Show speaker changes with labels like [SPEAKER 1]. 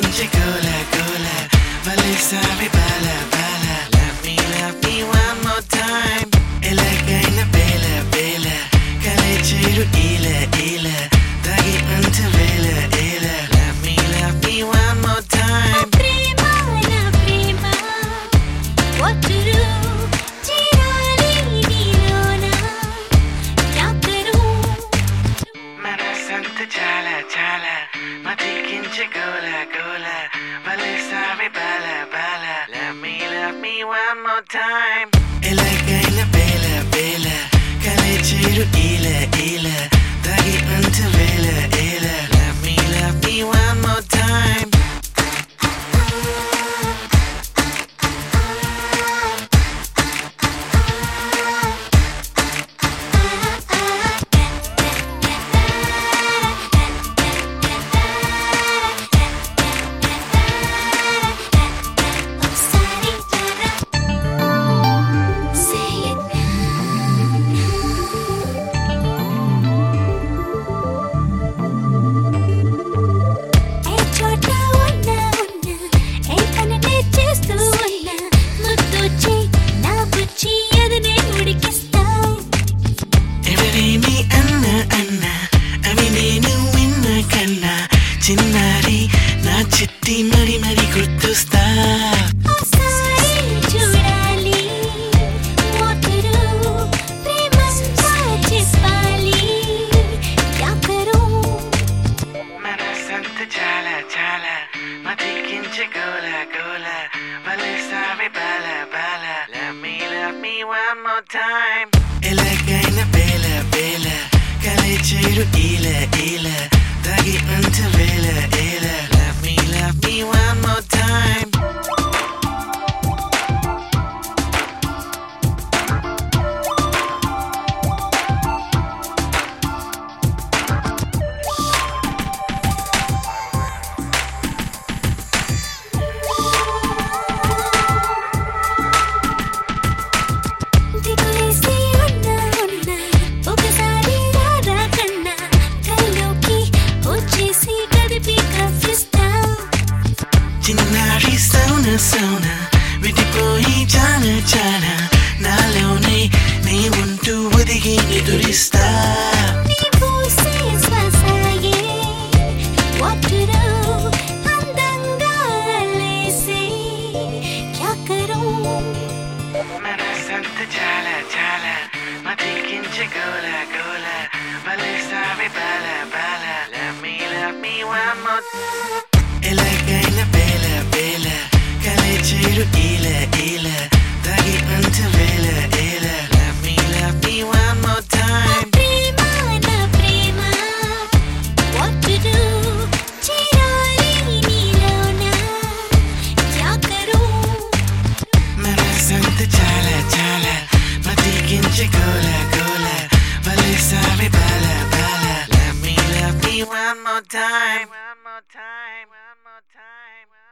[SPEAKER 1] kinche cola cola, vale sabe bala bala. Love me, love me one more time. time. time. చాలా నాలోనే నీ ఉంటూ ఒదిగి నిదురిస్తా చాలా చాలా మతికించే గోల గోల భలే సావి బాల బాల లవ్ మీ లవ్ ఎలాగైనా బేల బేల కలే చేరు ఇలా one more time. One more time. One more time.